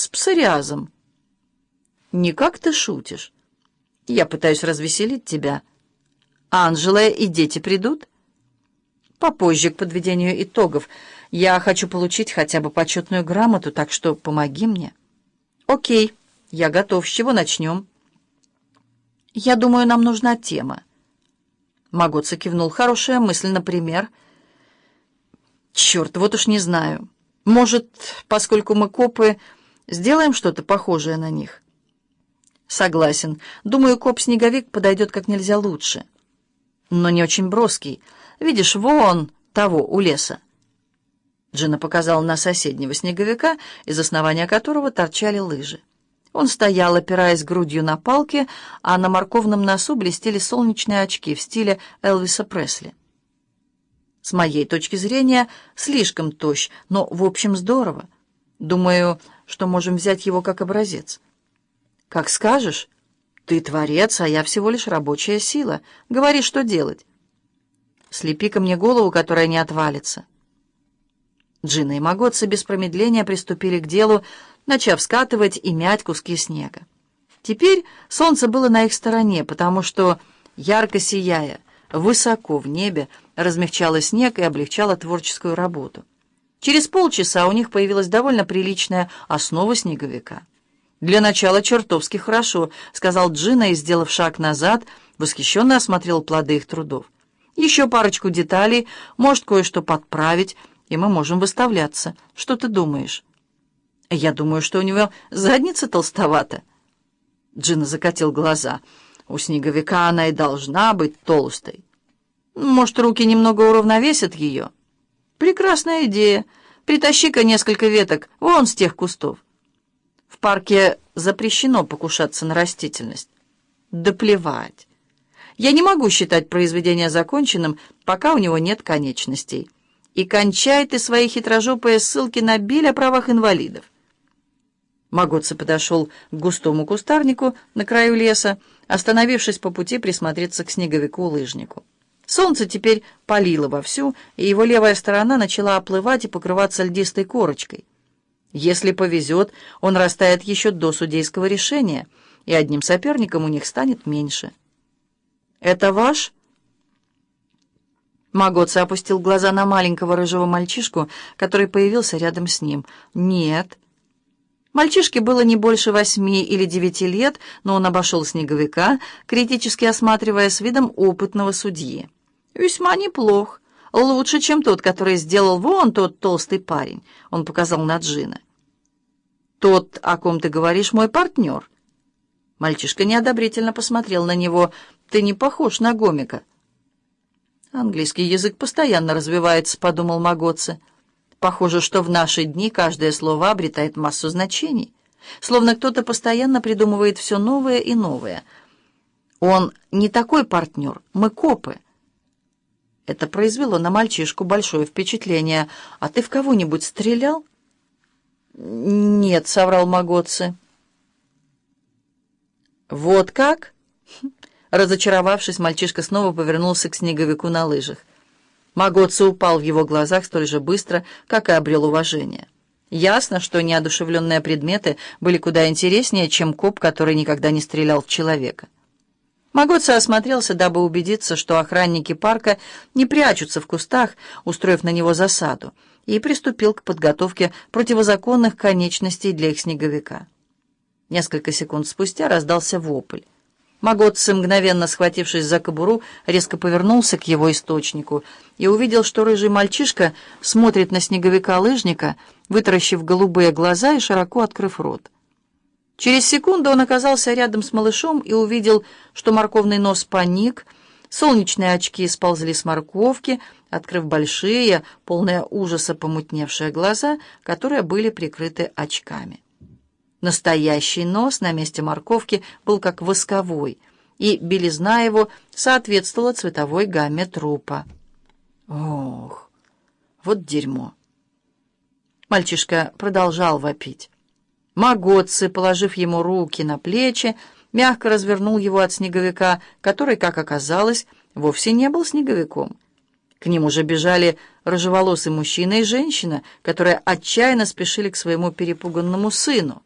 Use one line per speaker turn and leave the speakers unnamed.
с псориазом. Никак ты шутишь. Я пытаюсь развеселить тебя. Анжела и дети придут? Попозже, к подведению итогов. Я хочу получить хотя бы почетную грамоту, так что помоги мне. Окей, я готов. С чего начнем? Я думаю, нам нужна тема. Магоца кивнул. Хорошая мысль, например. Черт, вот уж не знаю. Может, поскольку мы копы, сделаем что-то похожее на них? Согласен. Думаю, коп-снеговик подойдет как нельзя лучше. Но не очень броский. Видишь, вон того у леса. Джина показала на соседнего снеговика, из основания которого торчали лыжи. Он стоял, опираясь грудью на палки, а на морковном носу блестели солнечные очки в стиле Элвиса Пресли. С моей точки зрения, слишком тощ, но, в общем, здорово. Думаю, что можем взять его как образец. Как скажешь. Ты творец, а я всего лишь рабочая сила. Говори, что делать. Слепи ко мне голову, которая не отвалится. Джина и Магоцы без промедления приступили к делу, начав скатывать и мять куски снега. Теперь солнце было на их стороне, потому что, ярко сияя, высоко в небе, размягчало снег и облегчало творческую работу. Через полчаса у них появилась довольно приличная основа снеговика. «Для начала чертовски хорошо», — сказал Джина и, сделав шаг назад, восхищенно осмотрел плоды их трудов. «Еще парочку деталей, может, кое-что подправить, и мы можем выставляться. Что ты думаешь?» «Я думаю, что у него задница толстовата». Джина закатил глаза. «У снеговика она и должна быть толстой». Может, руки немного уравновесят ее? Прекрасная идея. Притащи-ка несколько веток вон с тех кустов. В парке запрещено покушаться на растительность. Да плевать. Я не могу считать произведение законченным, пока у него нет конечностей. И кончай ты свои хитрожопые ссылки на биль о правах инвалидов. Магоца подошел к густому кустарнику на краю леса, остановившись по пути присмотреться к снеговику-лыжнику. Солнце теперь палило вовсю, и его левая сторона начала оплывать и покрываться льдистой корочкой. Если повезет, он растает еще до судейского решения, и одним соперником у них станет меньше. «Это ваш?» Магоца опустил глаза на маленького рыжего мальчишку, который появился рядом с ним. «Нет». Мальчишке было не больше восьми или девяти лет, но он обошел снеговика, критически осматривая с видом опытного судьи. «Весьма неплох. Лучше, чем тот, который сделал вон тот толстый парень», — он показал на Джина. «Тот, о ком ты говоришь, мой партнер». Мальчишка неодобрительно посмотрел на него. «Ты не похож на гомика». «Английский язык постоянно развивается», — подумал Магоце. «Похоже, что в наши дни каждое слово обретает массу значений, словно кто-то постоянно придумывает все новое и новое. Он не такой партнер, мы копы». Это произвело на мальчишку большое впечатление. «А ты в кого-нибудь стрелял?» «Нет», — соврал Магоцци. «Вот как?» Разочаровавшись, мальчишка снова повернулся к снеговику на лыжах. Магоцци упал в его глазах столь же быстро, как и обрел уважение. Ясно, что неодушевленные предметы были куда интереснее, чем коп, который никогда не стрелял в человека. Магоца осмотрелся, дабы убедиться, что охранники парка не прячутся в кустах, устроив на него засаду, и приступил к подготовке противозаконных конечностей для их снеговика. Несколько секунд спустя раздался вопль. Магоцци, мгновенно схватившись за кобуру, резко повернулся к его источнику и увидел, что рыжий мальчишка смотрит на снеговика-лыжника, вытаращив голубые глаза и широко открыв рот. Через секунду он оказался рядом с малышом и увидел, что морковный нос паник, солнечные очки сползли с морковки, открыв большие, полные ужаса помутневшие глаза, которые были прикрыты очками. Настоящий нос на месте морковки был как восковой, и белизна его соответствовала цветовой гамме трупа. Ох, вот дерьмо! Мальчишка продолжал вопить. Магоцци, положив ему руки на плечи, мягко развернул его от снеговика, который, как оказалось, вовсе не был снеговиком. К ним уже бежали рыжеволосый мужчина и женщина, которые отчаянно спешили к своему перепуганному сыну.